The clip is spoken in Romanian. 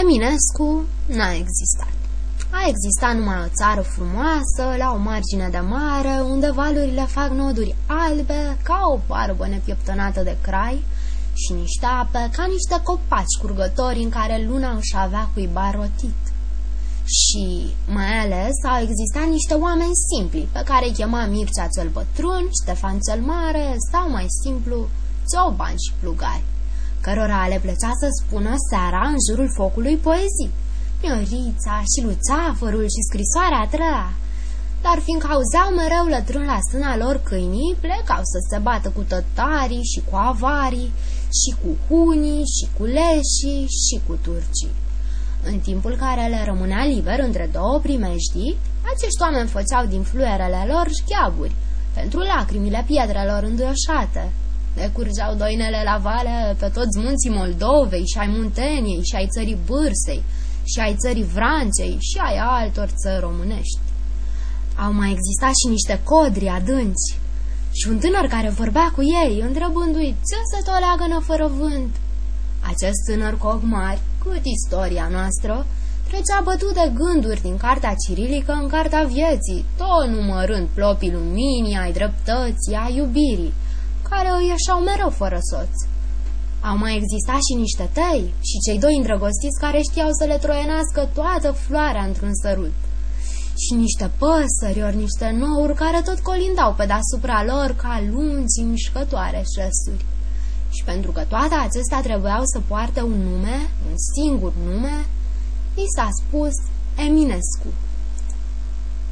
Eminescu n-a existat. A existat numai o țară frumoasă, la o margine de mare, unde valurile fac noduri albe, ca o barbă nepieptănată de crai, și niște ape, ca niște copaci curgători în care luna își avea cuiba rotit. Și, mai ales, au existat niște oameni simpli, pe care îi chema Mircea cel Bătrân, Ștefan cel Mare sau, mai simplu, Cioban și Plugari, cărora le plăcea să spună seara în jurul focului poezii. Miorița și Luțafărul și scrisoarea trăa. Dar fiindcă auzeau mereu lătrând la stâna lor câinii, plecau să se bată cu tătarii și cu avarii, și cu hunii, și cu leșii, și cu turcii. În timpul care le rămânea liber între două primejdii, acești oameni făceau din fluierele lor șchiaburi, pentru lacrimile piedrelor înduioșate. Le curgeau doinele la vale pe toți munții Moldovei și ai Munteniei și ai țării Bârsei și ai țării Vrancei și ai altor țări românești. Au mai existat și niște codri adânci și un tânăr care vorbea cu ei, întrebându-i ce se toleagănă fără vânt. Acest tânăr cu ochi mari, cât istoria noastră, trecea bătut de gânduri din cartea cirilică în cartea vieții, tot numărând plopii luminii, ai dreptății, ai iubirii, care îi ieșau mereu fără soț. Au mai existat și niște tei și cei doi îndrăgostiți care știau să le troienească toată floarea într-un sărut. Și niște păsări ori niște nouri care tot colindau pe deasupra lor ca lungi mișcătoare șesuri. Și pentru că toate acestea trebuiau să poarte un nume, un singur nume, i s-a spus Eminescu.